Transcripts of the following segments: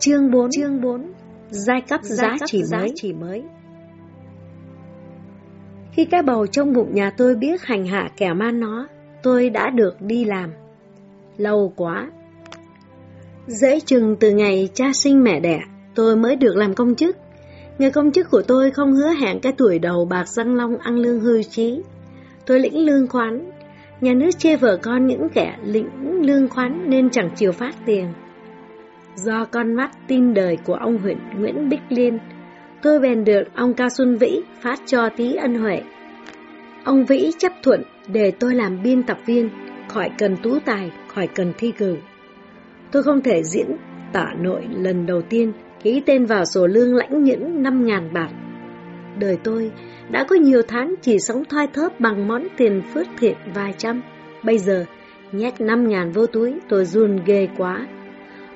Chương 4 Chương 4 Giai cấp giá, giá chỉ giá mới chỉ mới Khi cái bầu trong bụng nhà tôi biết hành hạ kẻ man nó, tôi đã được đi làm. Lâu quá. Dễ chừng từ ngày cha sinh mẹ đẻ, tôi mới được làm công chức. Người công chức của tôi không hứa hẹn cái tuổi đầu bạc răng long ăn lương hư trí. Tôi lĩnh lương khoán. Nhà nước chê vợ con những kẻ lĩnh lương khoán nên chẳng chịu phát tiền. Do con mắt tin đời của ông huyện Nguyễn Bích Liên, tôi bèn được ông Cao Xuân Vĩ phát cho tí ân huệ. Ông Vĩ chấp thuận để tôi làm biên tập viên, khỏi cần tú tài, khỏi cần thi cử. Tôi không thể diễn tả nội lần đầu tiên ký tên vào sổ lương lãnh những 5.000 bạc. Đời tôi đã có nhiều tháng chỉ sống thoai thớp bằng món tiền phước thiện vài trăm. Bây giờ, nhét 5.000 vô túi, tôi run ghê quá.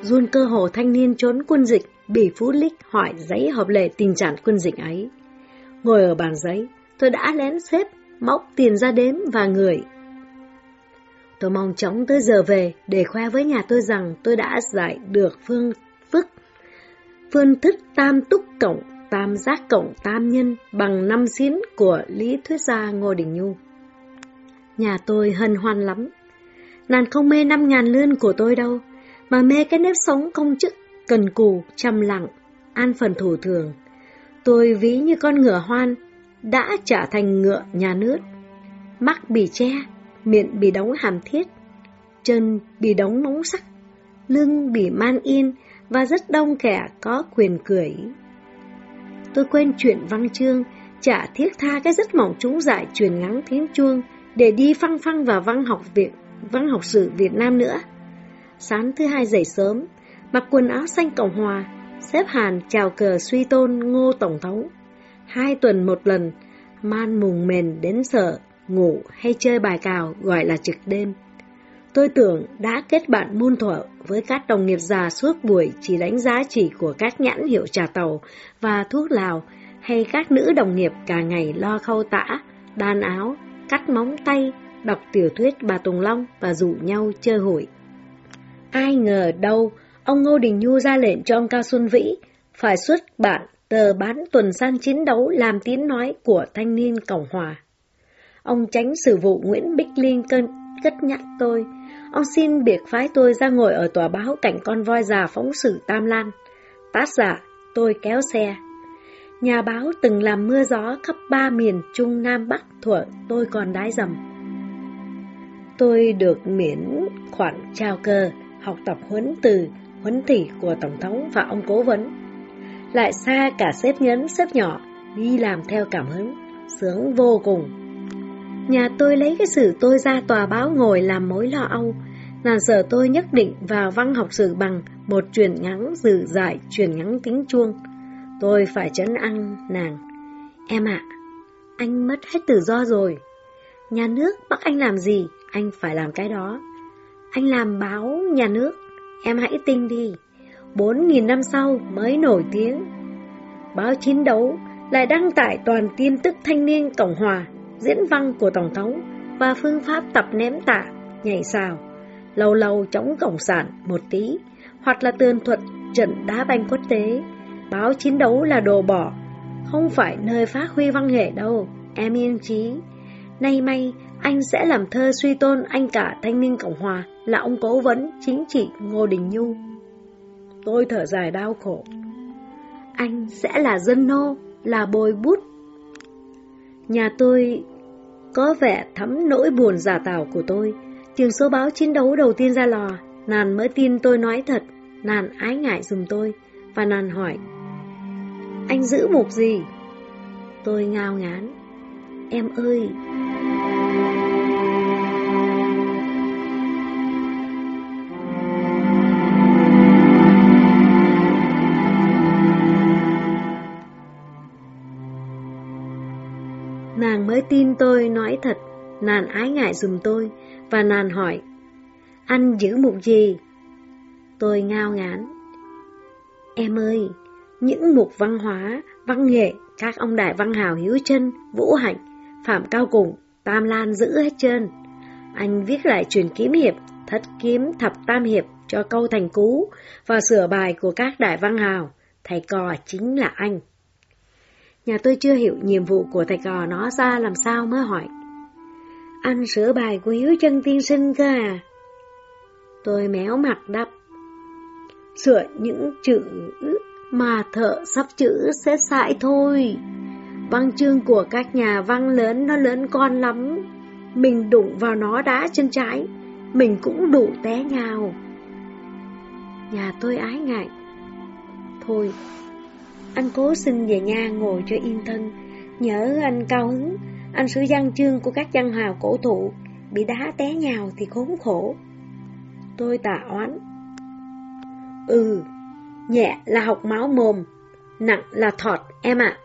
Run cơ hồ thanh niên trốn quân dịch, bị Phú Lích hỏi giấy hợp lệ tình trạng quân dịch ấy. Ngồi ở bàn giấy, tôi đã lén xếp, móc tiền ra đếm và người. Tôi mong chóng tới giờ về để khoe với nhà tôi rằng tôi đã giải được phương phức phương thức tam túc cộng, tam giác cộng tam nhân bằng năm xín của lý thuyết gia Ngô Đình Nhu. Nhà tôi hân hoan lắm. Nàng không mê năm ngàn lươn của tôi đâu, mà mê cái nếp sống công chức, cần cù, chăm lặng, an phần thủ thường. Tôi ví như con ngựa hoan, đã trở thành ngựa nhà nước. Mắt bị che, miệng bị đóng hàm thiết, chân bị đóng nóng sắc, lưng bị man yên và rất đông kẻ có quyền cười. Tôi quên chuyện văn chương, chả thiết tha cái rất mỏng chúng giải truyền ngắn tiếng chuông để đi phăng phăng vào văn học Việt, văn học sử Việt Nam nữa. Sáng thứ hai dậy sớm, mặc quần áo xanh Cộng Hòa, xếp hàn chào cờ suy tôn ngô Tổng thống. Hai tuần một lần, man mùng mền đến sợ, ngủ hay chơi bài cào gọi là trực đêm. Tôi tưởng đã kết bạn muôn thuở với các đồng nghiệp già suốt buổi chỉ đánh giá chỉ của các nhãn hiệu trà tàu và thuốc lào, hay các nữ đồng nghiệp cả ngày lo khâu tả, đan áo, cắt móng tay, đọc tiểu thuyết bà Tùng Long và rủ nhau chơi hội. Ai ngờ đâu, ông Ngô Đình Nhu ra lệnh cho ông Cao Xuân Vĩ phải xuất bản tờ bán tuần san chiến đấu làm tiếng nói của thanh niên Cộng Hòa. Ông tránh sự vụ Nguyễn Bích Liên cân cất nhắc tôi, ông xin biệt phái tôi ra ngồi ở tòa báo cảnh con voi già phóng sự Tam Lan. Tát giả, tôi kéo xe. Nhà báo từng làm mưa gió khắp ba miền Trung Nam Bắc thuở tôi còn đái dầm. Tôi được miễn khoản trao cơ, học tập huấn từ, huấn thị của Tổng thống và ông cố vấn. Lại xa cả xếp nhấn xếp nhỏ, đi làm theo cảm hứng, sướng vô cùng. Nhà tôi lấy cái sự tôi ra tòa báo ngồi làm mối lo âu, nàng sợ tôi nhất định vào văn học sử bằng một truyền ngắn dự giải truyền ngắn tính chuông. Tôi phải chấn ăn nàng. Em ạ, anh mất hết tự do rồi. Nhà nước bắt anh làm gì, anh phải làm cái đó. Anh làm báo nhà nước, em hãy tin đi. Bốn nghìn năm sau mới nổi tiếng. Báo chiến đấu lại đăng tải toàn tin tức thanh niên Cộng Hòa diễn văn của Tổng thống và phương pháp tập ném tạ, nhảy xào, lâu lâu chống Cộng sản một tí, hoặc là tường thuật trận đá banh quốc tế. Báo chiến đấu là đồ bỏ, không phải nơi phát huy văn nghệ đâu, em yên trí. Nay may, anh sẽ làm thơ suy tôn anh cả thanh niên Cộng Hòa là ông cố vấn chính trị Ngô Đình Nhu. Tôi thở dài đau khổ. Anh sẽ là dân nô, là bồi bút. Nhà tôi có vẻ thấm nỗi buồn giả tạo của tôi. Trường số báo chiến đấu đầu tiên ra lò, Nàn mới tin tôi nói thật, Nàn ái ngại dùm tôi, và Nàn hỏi, Anh giữ mục gì? Tôi ngao ngán, Em ơi! Tin tôi nói thật, nàng ái ngại dùm tôi, và nàng hỏi, anh giữ mục gì? Tôi ngao ngán. Em ơi, những mục văn hóa, văn nghệ, các ông đại văn hào hiếu chân, vũ hạnh, phạm cao cùng, tam lan giữ hết trơn. Anh viết lại truyền kiếm hiệp, thất kiếm thập tam hiệp cho câu thành cú và sửa bài của các đại văn hào. Thầy cò chính là anh. Nhà tôi chưa hiểu nhiệm vụ của thầy cò nó ra làm sao mới hỏi. Anh sửa bài của Hiếu chân tiên sinh cơ à? Tôi méo mặt đắp Sửa những chữ mà thợ sắp chữ sẽ sai thôi. Văn chương của các nhà văn lớn nó lớn con lắm. Mình đụng vào nó đá chân trái, mình cũng đủ té nhào. Nhà tôi ái ngại. Thôi, anh cố xin về nhà ngồi cho yên thân. Nhớ anh cao hứng, anh sử văn chương của các văn hào cổ thụ, bị đá té nhào thì khốn khổ. Tôi tạ oán. Ừ, nhẹ là học máu mồm, nặng là thọt em ạ.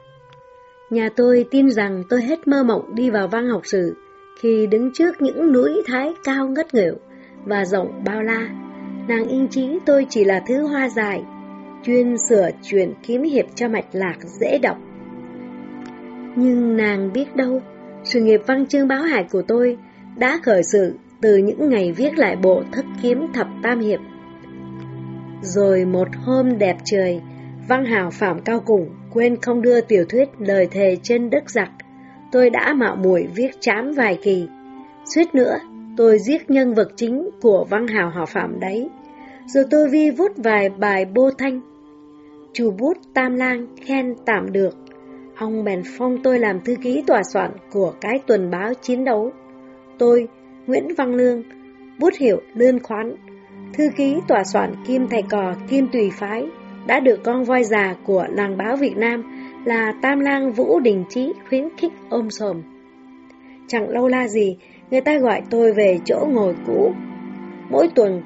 Nhà tôi tin rằng tôi hết mơ mộng đi vào văn học sử khi đứng trước những núi thái cao ngất nghỉu và rộng bao la. Nàng yên chí tôi chỉ là thứ hoa dài, chuyên sửa chuyển kiếm hiệp cho mạch lạc dễ đọc. Nhưng nàng biết đâu, sự nghiệp văn chương báo hải của tôi đã khởi sự từ những ngày viết lại bộ thất kiếm thập tam hiệp. Rồi một hôm đẹp trời, văn hào phạm cao cùng quên không đưa tiểu thuyết lời thề trên đất giặc. Tôi đã mạo muội viết chám vài kỳ. Suýt nữa, tôi giết nhân vật chính của văn hào họ phạm đấy. Rồi tôi vi vút vài bài bô thanh. Chủ bút Tam Lang khen tạm được. Ông bèn phong tôi làm thư ký tòa soạn của cái tuần báo chiến đấu. Tôi, Nguyễn Văn Lương, bút hiệu Lương Khoán, thư ký tòa soạn kim thầy cò kim tùy phái, đã được con voi già của làng báo Việt Nam là Tam Lang Vũ Đình Trí khuyến khích ôm sồm. Chẳng lâu la gì, người ta gọi tôi về chỗ ngồi cũ. Mỗi tuần,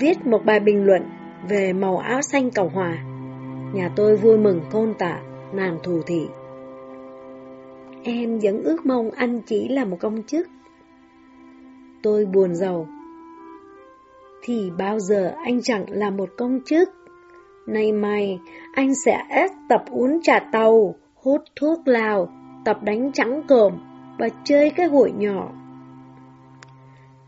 viết một bài bình luận về màu áo xanh Cộng Hòa. Nhà tôi vui mừng côn tạ, nàng thù thị. Em vẫn ước mong anh chỉ là một công chức. Tôi buồn giàu. Thì bao giờ anh chẳng là một công chức? Nay mai, anh sẽ tập uống trà tàu, hút thuốc lào, tập đánh trắng cờm và chơi cái hội nhỏ.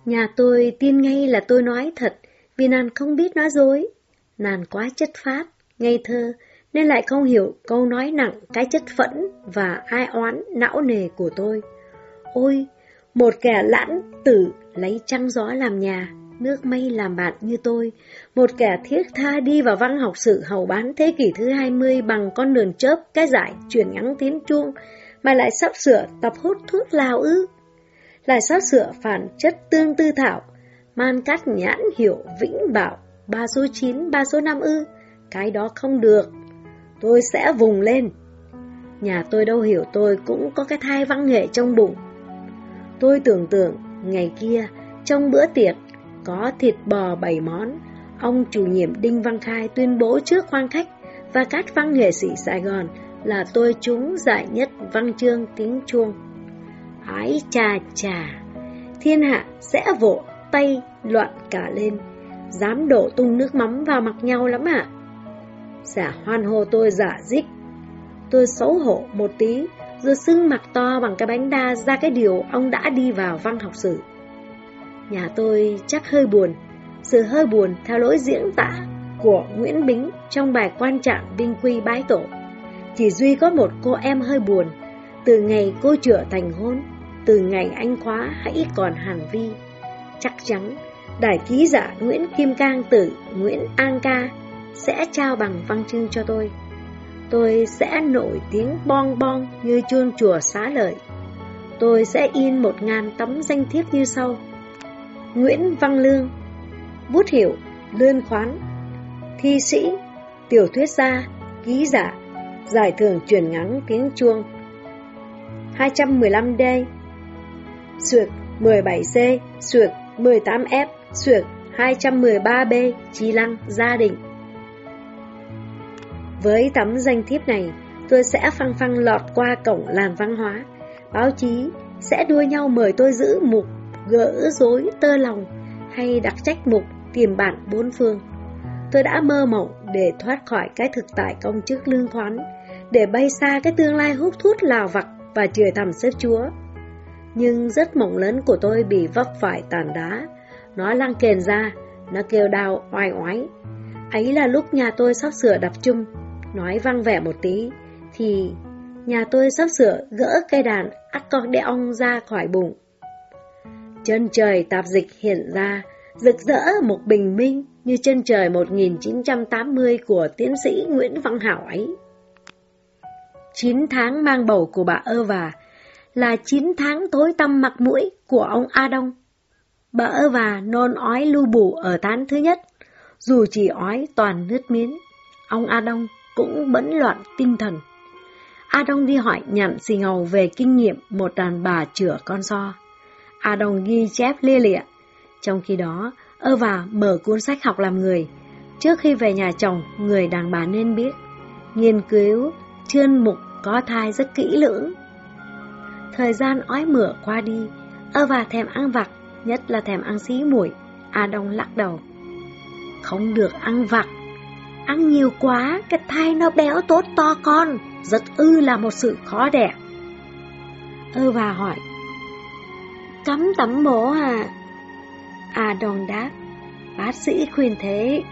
Nhà tôi tin ngay là tôi nói thật, vì nàng không biết nói dối. Nàng quá chất phát, ngây thơ, nên lại không hiểu câu nói nặng cái chất phẫn và ai oán não nề của tôi. Ôi, một kẻ lãng tử lấy trăng gió làm nhà, nước mây làm bạn như tôi, một kẻ thiết tha đi vào văn học sử hầu bán thế kỷ thứ 20 bằng con đường chớp cái giải chuyển ngắn tiếng chuông, mà lại sắp sửa tập hút thuốc lào ư. Lại sắp sửa phản chất tương tư thảo, man cắt nhãn hiểu vĩnh bảo, ba số 9, ba số 5 ư. Cái đó không được, tôi sẽ vùng lên. Nhà tôi đâu hiểu tôi cũng có cái thai văn nghệ trong bụng. Tôi tưởng tượng, ngày kia, trong bữa tiệc, có thịt bò bảy món, ông chủ nhiệm Đinh Văn Khai tuyên bố trước khoang khách và các văn nghệ sĩ Sài Gòn là tôi trúng giải nhất văn chương tiếng chuông. Ái chà chà, thiên hạ sẽ vỗ tay loạn cả lên, dám đổ tung nước mắm vào mặt nhau lắm ạ. À? Giả hoan hô tôi giả dích. Tôi xấu hổ một tí, rồi sưng mặt to bằng cái bánh đa ra cái điều ông đã đi vào văn học sử. Nhà tôi chắc hơi buồn, sự hơi buồn theo lỗi diễn tả của Nguyễn Bính trong bài quan trạng binh quy bái tổ. Chỉ duy có một cô em hơi buồn, từ ngày cô chữa thành hôn, từ ngày anh khóa hãy còn hàn vi. Chắc chắn, đại ký giả Nguyễn Kim Cang tử Nguyễn An Ca sẽ trao bằng văn chương cho tôi. Tôi sẽ nổi tiếng bong bong như chuông chùa xá lợi. Tôi sẽ in một ngàn tấm danh thiếp như sau. Nguyễn Văn Lương, Bút hiệu, lươn Khoán Thi sĩ, Tiểu thuyết gia, Ký giả, Giải thưởng truyền ngắn tiếng chuông 215D Suyệt 17C Suyệt 18F Suyệt 213B Chi Lăng, Gia đình với tấm danh thiếp này Tôi sẽ phăng phăng lọt qua cổng làng văn hóa Báo chí sẽ đua nhau mời tôi giữ mục gỡ rối tơ lòng hay đặt trách mục tìm bạn bốn phương. Tôi đã mơ mộng để thoát khỏi cái thực tại công chức lương khoán, để bay xa cái tương lai hút thuốc lào vặt và chừa thầm xếp chúa. Nhưng giấc mộng lớn của tôi bị vấp phải tàn đá, nó lăng kền ra, Nó kêu đau oai oái. Ấy là lúc nhà tôi sắp sửa đập chung. Nói văng vẻ một tí, thì nhà tôi sắp sửa gỡ cây đàn accordion ra khỏi bụng. Chân trời tạp dịch hiện ra, rực rỡ một bình minh như chân trời 1980 của tiến sĩ Nguyễn Văn Hảo ấy. 9 tháng mang bầu của bà ơ và là 9 tháng tối tăm mặt mũi của ông A Đông. Bà ơ và nôn ói lưu bù ở tháng thứ nhất, dù chỉ ói toàn nước miếng, ông A Đông cũng bấn loạn tinh thần. A Đông đi hỏi nhặn xì ngầu về kinh nghiệm một đàn bà chữa con so. A Đông ghi chép lia lịa. Trong khi đó, ơ và mở cuốn sách học làm người. Trước khi về nhà chồng, người đàn bà nên biết. Nghiên cứu, chuyên mục có thai rất kỹ lưỡng. Thời gian ói mửa qua đi, ơ và thèm ăn vặt, nhất là thèm ăn xí muội. A Đông lắc đầu. Không được ăn vặt. Ăn nhiều quá, cái thai nó béo tốt to con, rất ư là một sự khó đẻ. Ơ và hỏi, cấm tắm mổ à? à đòn đáp, bác sĩ khuyên thế,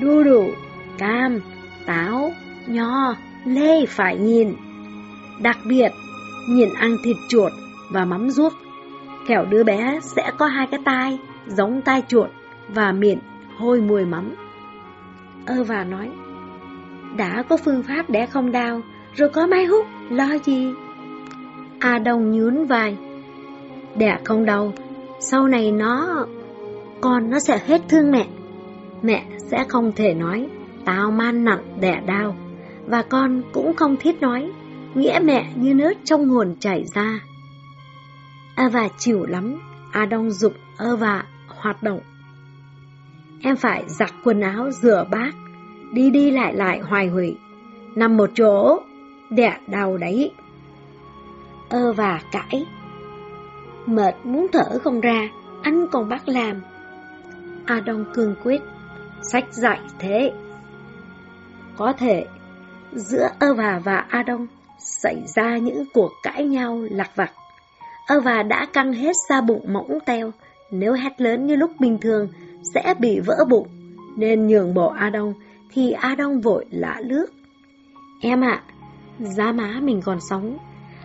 đu đủ, cam, táo, nho, lê phải nhìn. Đặc biệt, nhìn ăn thịt chuột và mắm ruốc. Kẻo đứa bé sẽ có hai cái tai, giống tai chuột và miệng hôi mùi mắm. Ơ và nói, đã có phương pháp để không đau, rồi có máy hút, lo gì? A Đông nhún vai, đẻ không đau, sau này nó... Con nó sẽ hết thương mẹ. Mẹ sẽ không thể nói, tao man nặng đẻ đau, và con cũng không thiết nói, nghĩa mẹ như nước trong nguồn chảy ra. Ava chịu lắm, A Đông dục ơ và hoạt động. Em phải giặt quần áo, rửa bát, đi đi lại lại hoài hủy, nằm một chỗ, đẻ đau đấy. Ơ và cãi. Mệt muốn thở không ra, anh còn bắt làm. A Đông cương quyết, sách dạy thế. Có thể, giữa Ơ và và A Đông xảy ra những cuộc cãi nhau lạc vặt. Ơ và đã căng hết ra bụng mỏng teo, nếu hét lớn như lúc bình thường sẽ bị vỡ bụng, nên nhường bộ A Đông thì A Đông vội lạ lướt. Em ạ, giá má mình còn sống,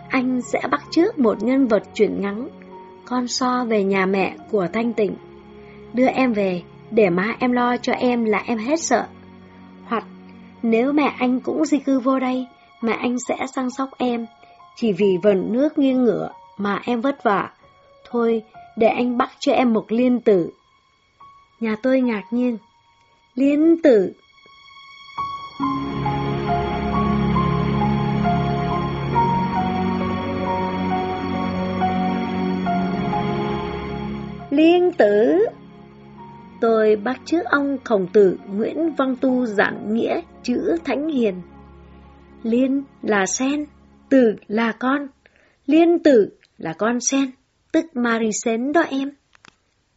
anh sẽ bắt trước một nhân vật chuyển ngắn, con so về nhà mẹ của Thanh Tịnh. Đưa em về, để má em lo cho em là em hết sợ. Hoặc nếu mẹ anh cũng di cư vô đây, mẹ anh sẽ săn sóc em, chỉ vì vần nước nghiêng ngửa mà em vất vả. Thôi, để anh bắt cho em một liên tử. Nhà tôi ngạc nhiên. Liên tử. Liên tử. Tôi bắt chước ông khổng tử Nguyễn Văn Tu giảng nghĩa chữ Thánh Hiền. Liên là sen, tử là con. Liên tử là con sen, tức Marisen đó em.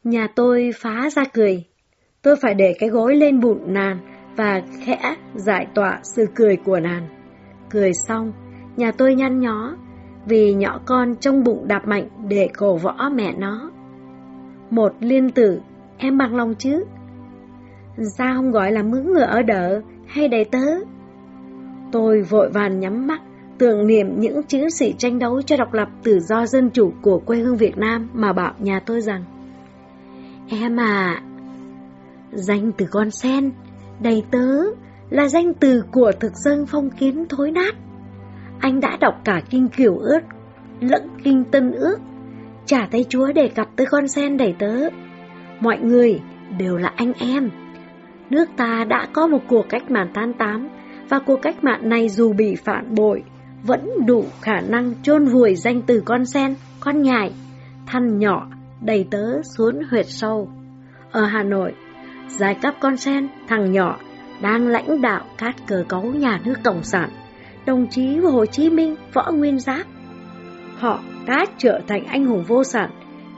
Nhà tôi phá ra cười. Tôi phải để cái gối lên bụng nàn và khẽ giải tỏa sự cười của nàn. Cười xong, nhà tôi nhăn nhó vì nhỏ con trong bụng đạp mạnh để cổ võ mẹ nó. Một liên tử, em bằng lòng chứ? Sao không gọi là mướn ngựa ở đợ hay đầy tớ? Tôi vội vàng nhắm mắt, tưởng niệm những chiến sĩ tranh đấu cho độc lập tự do dân chủ của quê hương Việt Nam mà bảo nhà tôi rằng Em à, danh từ con sen, đầy tớ là danh từ của thực dân phong kiến thối nát. Anh đã đọc cả kinh kiểu ước, lẫn kinh tân ước, trả tay chúa đề cập tới con sen đầy tớ. Mọi người đều là anh em. Nước ta đã có một cuộc cách mạng tan tám, và cuộc cách mạng này dù bị phản bội, vẫn đủ khả năng chôn vùi danh từ con sen, con nhài, thằn nhỏ, đầy tớ xuống huyệt sâu. Ở Hà Nội, giai cấp con sen, thằng nhỏ, đang lãnh đạo các cờ cấu nhà nước Cộng sản, đồng chí Hồ Chí Minh, Võ Nguyên Giáp. Họ đã trở thành anh hùng vô sản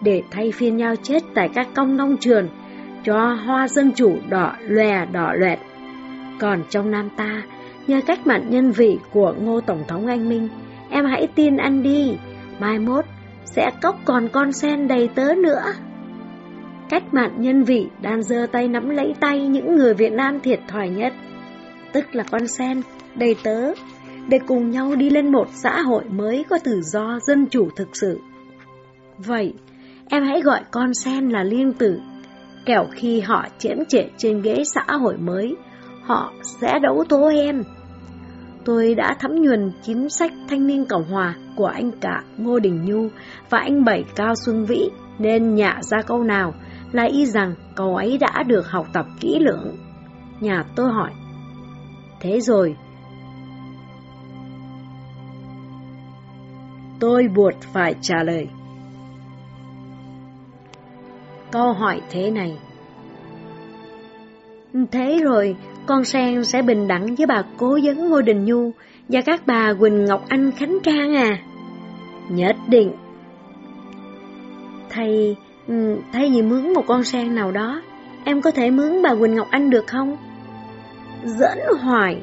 để thay phiên nhau chết tại các công nông trường cho hoa dân chủ đỏ lòe đỏ loẹt. Còn trong Nam ta, nhờ cách mạng nhân vị của Ngô Tổng thống Anh Minh, em hãy tin anh đi, mai mốt sẽ cốc còn con sen đầy tớ nữa. cách mạng nhân vị đang giơ tay nắm lấy tay những người Việt Nam thiệt thòi nhất, tức là con sen, đầy tớ, để cùng nhau đi lên một xã hội mới có tự do dân chủ thực sự. Vậy, em hãy gọi con sen là liên tử, kẻo khi họ chiếm trệ trên ghế xã hội mới, họ sẽ đấu tố em. Tôi đã thấm nhuần chính sách thanh niên Cộng Hòa của anh cả Ngô Đình Nhu và anh Bảy Cao Xuân Vĩ nên nhả ra câu nào là y rằng cậu ấy đã được học tập kỹ lưỡng. Nhà tôi hỏi, thế rồi, tôi buộc phải trả lời. Câu hỏi thế này Thế rồi, con Sen sẽ bình đẳng với bà Cố Vấn Ngô Đình Nhu và các bà Quỳnh Ngọc Anh Khánh Trang à? Nhất định. Thầy, ừ, thay vì mướn một con sen nào đó, em có thể mướn bà Quỳnh Ngọc Anh được không? Dẫn hoài.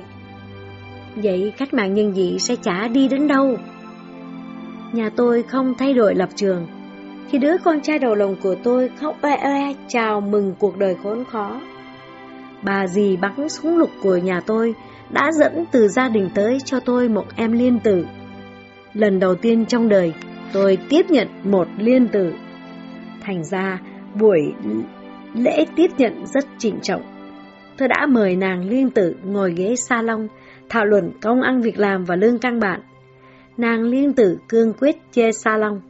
Vậy cách mạng nhân dị sẽ chả đi đến đâu? Nhà tôi không thay đổi lập trường. Khi đứa con trai đầu lòng của tôi khóc oe oe chào mừng cuộc đời khốn khó. Bà dì bắn súng lục của nhà tôi đã dẫn từ gia đình tới cho tôi một em liên tử. Lần đầu tiên trong đời, tôi tiếp nhận một liên tử. Thành ra, buổi lễ tiếp nhận rất trịnh trọng. Tôi đã mời nàng liên tử ngồi ghế salon, thảo luận công ăn việc làm và lương căn bản. Nàng liên tử cương quyết chê salon.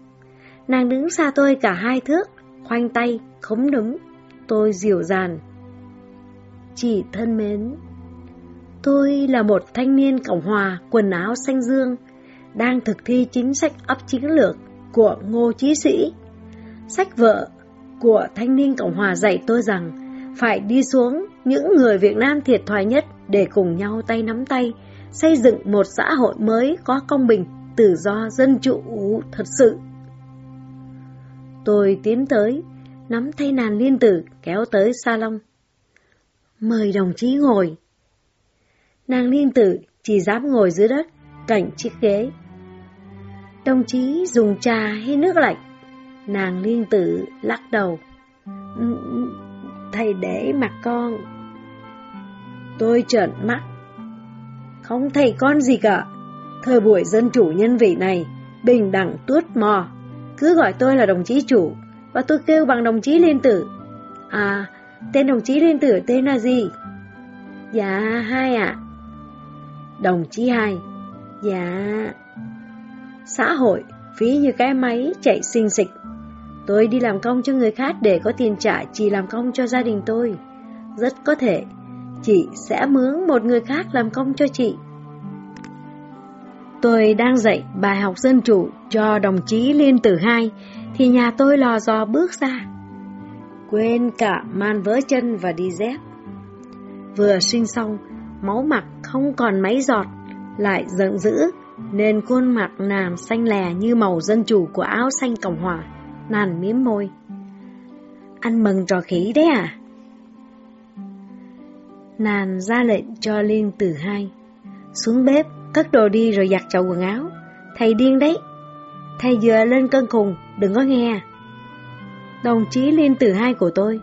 Nàng đứng xa tôi cả hai thước, khoanh tay, khống đứng. Tôi dịu dàng. Chị thân mến, tôi là một thanh niên Cộng Hòa quần áo xanh dương, đang thực thi chính sách ấp chiến lược của Ngô Chí Sĩ. Sách vợ của thanh niên Cộng Hòa dạy tôi rằng phải đi xuống những người Việt Nam thiệt thòi nhất để cùng nhau tay nắm tay, xây dựng một xã hội mới có công bình, tự do, dân chủ thật sự. Tôi tiến tới, nắm tay nàn liên tử kéo tới salon. Mời đồng chí ngồi. Nàng liên tử chỉ dám ngồi dưới đất, cạnh chiếc ghế. Đồng chí dùng trà hay nước lạnh? Nàng liên tử lắc đầu. Thầy để mặt con. Tôi trợn mắt. Không thầy con gì cả. Thời buổi dân chủ nhân vị này, bình đẳng tuốt mò. Cứ gọi tôi là đồng chí chủ, và tôi kêu bằng đồng chí liên tử. À, tên đồng chí liên tử tên là gì? Dạ, hai ạ. Đồng chí hai. Dạ... Xã hội, phí như cái máy chạy xinh xịch. Tôi đi làm công cho người khác để có tiền trả chỉ làm công cho gia đình tôi. Rất có thể, chị sẽ mướn một người khác làm công cho chị. Tôi đang dạy bài học dân chủ cho đồng chí Liên Tử Hai, thì nhà tôi lò dò bước ra. Quên cả man vớ chân và đi dép. Vừa sinh xong, máu mặt không còn mấy giọt, lại giận dữ, nên khuôn mặt nàng xanh lè như màu dân chủ của áo xanh Cộng Hòa. Nàng miếm môi. Anh mừng trò khỉ đấy à? Nàng ra lệnh cho Liên Tử Hai. Xuống bếp, cất đồ đi rồi giặt chậu quần áo. Thầy điên đấy. Thầy vừa lên cân khùng, đừng có nghe. Đồng chí Liên Tử Hai của tôi,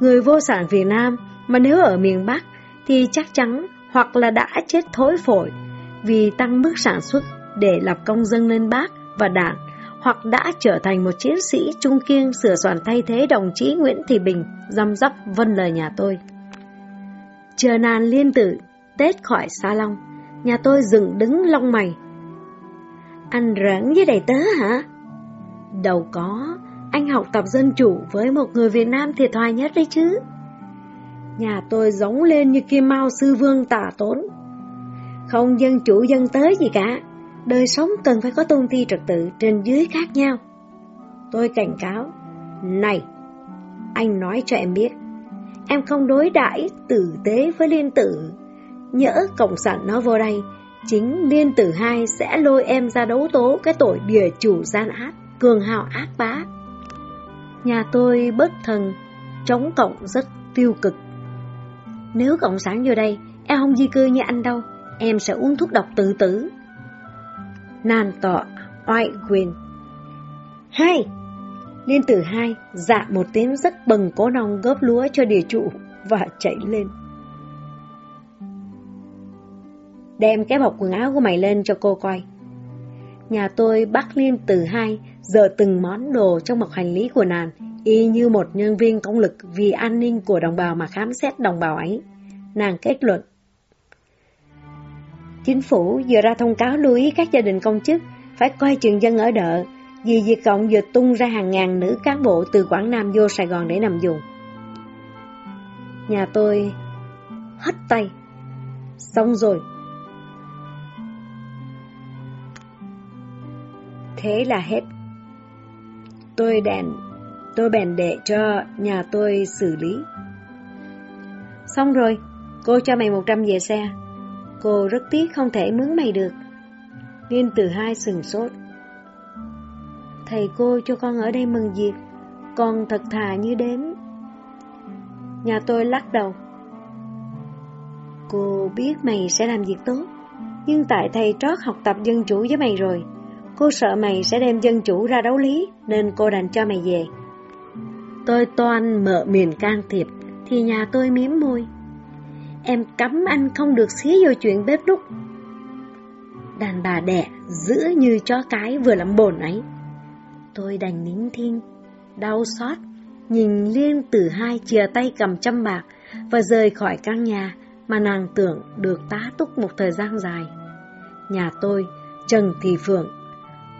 người vô sản Việt Nam, mà nếu ở miền Bắc thì chắc chắn hoặc là đã chết thối phổi vì tăng mức sản xuất để lập công dân lên bác và đảng, hoặc đã trở thành một chiến sĩ trung kiên sửa soạn thay thế đồng chí Nguyễn Thị Bình, dăm dắp vân lời nhà tôi. Chờ nàn liên tử, Tết khỏi xa long, nhà tôi dừng đứng lông mày. Anh rỡn với đầy tớ hả? Đâu có, anh học tập dân chủ với một người Việt Nam thiệt thòi nhất đấy chứ. Nhà tôi giống lên như kim mao sư vương tả tốn. Không dân chủ dân tới gì cả, đời sống cần phải có tôn ti trật tự trên dưới khác nhau. Tôi cảnh cáo, này, anh nói cho em biết, em không đối đãi tử tế với liên tử. Nhỡ Cộng sản nó vô đây, chính liên tử hai sẽ lôi em ra đấu tố cái tội địa chủ gian ác, cường hào ác bá. Nhà tôi bất thần, chống cộng rất tiêu cực. Nếu Cộng sản vô đây, em không di cư như anh đâu, em sẽ uống thuốc độc tự tử. nàn tọ, oai quyền. Hai, Liên tử hai dạ một tiếng rất bừng cố nòng góp lúa cho địa chủ và chạy lên. Đem cái bọc quần áo của mày lên cho cô coi. Nhà tôi bắt Liên tử hai giờ từng món đồ trong một hành lý của nàng, y như một nhân viên công lực vì an ninh của đồng bào mà khám xét đồng bào ấy. Nàng kết luận. Chính phủ vừa ra thông cáo lưu ý các gia đình công chức phải coi trường dân ở đợ, vì Việt Cộng vừa tung ra hàng ngàn nữ cán bộ từ Quảng Nam vô Sài Gòn để nằm dùng. Nhà tôi hất tay. Xong rồi. Thế là hết. Tôi đèn, tôi bèn để cho nhà tôi xử lý. Xong rồi, cô cho mày 100 về xe. Cô rất tiếc không thể mướn mày được. nên từ hai sừng sốt. Thầy cô cho con ở đây mừng việc, con thật thà như đếm. Nhà tôi lắc đầu. Cô biết mày sẽ làm việc tốt, nhưng tại thầy trót học tập dân chủ với mày rồi. Cô sợ mày sẽ đem dân chủ ra đấu lý, nên cô đành cho mày về. Tôi toan mở miền can thiệp, thì nhà tôi miếm môi. Em cấm anh không được xía vô chuyện bếp đúc Đàn bà đẻ, giữ như chó cái vừa lắm bồn ấy. Tôi đành nín thinh, đau xót, nhìn Liên từ hai chìa tay cầm trăm bạc và rời khỏi căn nhà mà nàng tưởng được tá túc một thời gian dài. Nhà tôi, Trần Thị Phượng,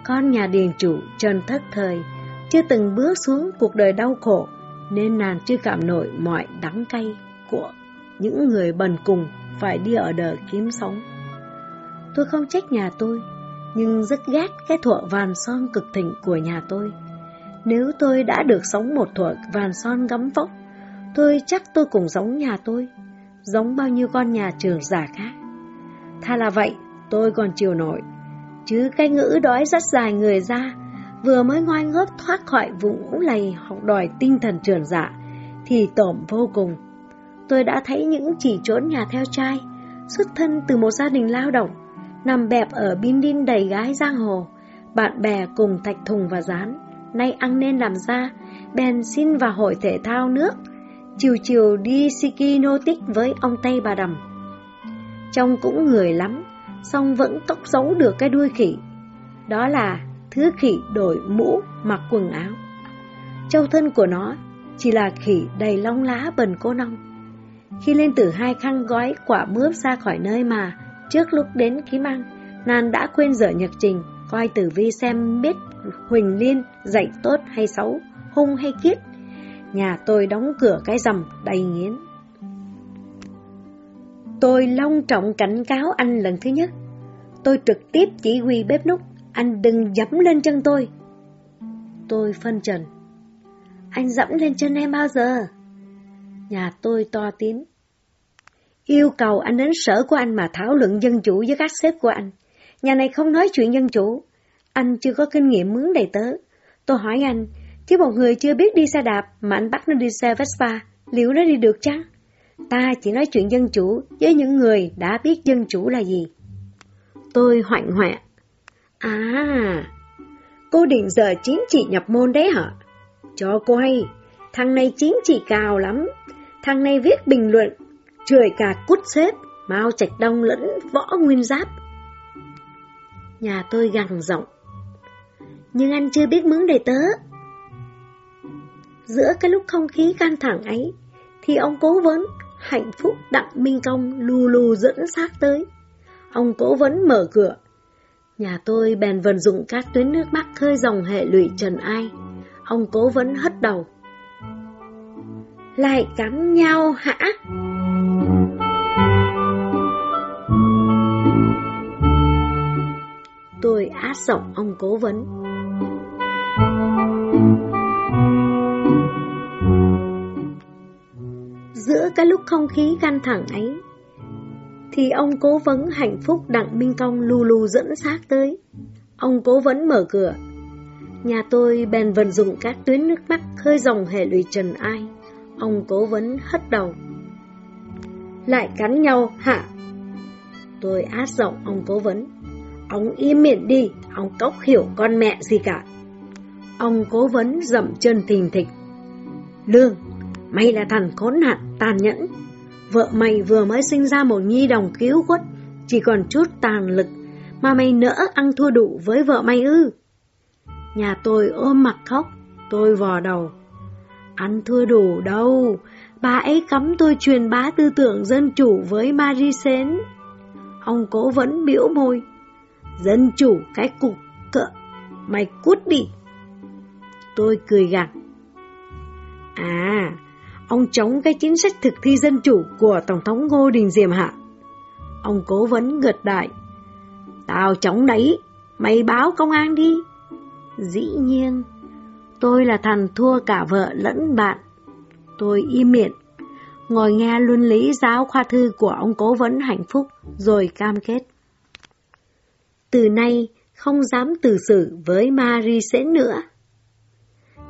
con nhà điền chủ Trần Thất Thời, chưa từng bước xuống cuộc đời đau khổ, nên nàng chưa cảm nổi mọi đắng cay của những người bần cùng phải đi ở đời kiếm sống. Tôi không trách nhà tôi, nhưng rất ghét cái thuở vàng son cực thịnh của nhà tôi. Nếu tôi đã được sống một thuở vàng son gấm vóc, tôi chắc tôi cũng giống nhà tôi, giống bao nhiêu con nhà trường giả khác. Tha là vậy, tôi còn chịu nổi, chứ cái ngữ đói rất dài người ra, vừa mới ngoai ngớp thoát khỏi vùng lầy học đòi tinh thần trường dạ thì tổm vô cùng. Tôi đã thấy những chỉ trốn nhà theo trai, xuất thân từ một gia đình lao động, nằm bẹp ở bin đin đầy gái giang hồ, bạn bè cùng thạch thùng và rán, nay ăn nên làm ra, bèn xin vào hội thể thao nước, chiều chiều đi Siki Notic với ông Tây bà Đầm. Trông cũng người lắm, song vẫn tóc giấu được cái đuôi khỉ. Đó là thứ khỉ đổi mũ, mặc quần áo. Châu thân của nó chỉ là khỉ đầy lông lá bần cô nông. Khi lên từ hai khăn gói quả mướp ra khỏi nơi mà, trước lúc đến ký măng, nàng đã quên dở nhật trình, coi tử vi xem biết Huỳnh Liên dạy tốt hay xấu, hung hay kiết. Nhà tôi đóng cửa cái rầm đầy nghiến. Tôi long trọng cảnh cáo anh lần thứ nhất. Tôi trực tiếp chỉ huy bếp nút, anh đừng dẫm lên chân tôi. Tôi phân trần. Anh dẫm lên chân em bao giờ? Nhà tôi to tiếng. Yêu cầu anh đến sở của anh mà thảo luận dân chủ với các sếp của anh. Nhà này không nói chuyện dân chủ. Anh chưa có kinh nghiệm mướn đầy tớ. Tôi hỏi anh, chứ một người chưa biết đi xe đạp mà anh bắt nó đi xe Vespa, liệu nó đi được chăng? Ta chỉ nói chuyện dân chủ với những người đã biết dân chủ là gì. Tôi hoạnh hoẹ. À, cô định giờ chính trị nhập môn đấy hả? Cho cô hay, thằng này chính trị cao lắm. Thằng này viết bình luận, chửi cả cút xếp, mau Trạch Đông lẫn võ nguyên giáp. Nhà tôi gằn giọng. Nhưng anh chưa biết mướn đầy tớ. Giữa cái lúc không khí căng thẳng ấy, thì ông cố vấn hạnh phúc đặng minh công lù lù dẫn sát tới. Ông cố vấn mở cửa. Nhà tôi bèn vận dụng các tuyến nước mắt khơi dòng hệ lụy trần ai. Ông cố vấn hất đầu. Lại cắm nhau hả? Tôi át giọng ông cố vấn. Cái lúc không khí căng thẳng ấy, thì ông cố vấn hạnh phúc đặng Minh Công lù lù dẫn sát tới. Ông cố vấn mở cửa. Nhà tôi bèn vận dụng các tuyến nước mắt khơi dòng hệ lụy trần ai. Ông cố vấn hất đầu. Lại cắn nhau hả? Tôi át giọng ông cố vấn. Ông im miệng đi, ông cốc hiểu con mẹ gì cả. Ông cố vấn dậm chân thình thịch. Lương, mày là thằng khốn nạn, tàn nhẫn. Vợ mày vừa mới sinh ra một nhi đồng cứu quất, chỉ còn chút tàn lực, mà mày nỡ ăn thua đủ với vợ mày ư. Nhà tôi ôm mặt khóc, tôi vò đầu. Ăn thua đủ đâu, bà ấy cấm tôi truyền bá tư tưởng dân chủ với Marisen. Ông cố vẫn biểu môi. Dân chủ cái cục cỡ, mày cút đi. Tôi cười gằn. À, ông chống cái chính sách thực thi dân chủ của Tổng thống Ngô Đình Diệm hạ. Ông cố vấn gật đại. Tao chống đấy, mày báo công an đi. Dĩ nhiên, tôi là thằng thua cả vợ lẫn bạn. Tôi im miệng, ngồi nghe luân lý giáo khoa thư của ông cố vấn hạnh phúc, rồi cam kết. Từ nay, không dám từ xử với Marie sẽ nữa.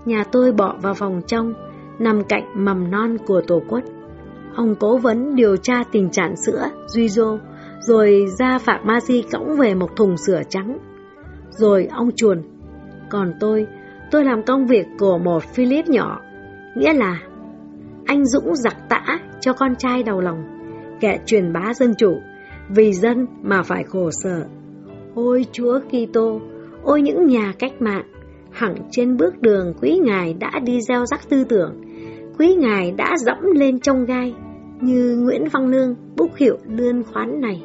Nhà tôi bỏ vào phòng trong, nằm cạnh mầm non của tổ quất. Ông cố vấn điều tra tình trạng sữa, Duy Dô, rồi ra Phạm Ma Di cõng về một thùng sữa trắng. Rồi ông chuồn. Còn tôi, tôi làm công việc của một Philip nhỏ, nghĩa là anh Dũng giặc tã cho con trai đầu lòng, kẻ truyền bá dân chủ, vì dân mà phải khổ sở. Ôi Chúa Kitô, ôi những nhà cách mạng, hẳn trên bước đường quý ngài đã đi gieo rắc tư tưởng, quý ngài đã dẫm lên trong gai, như Nguyễn Văn Nương bốc hiệu lươn khoán này.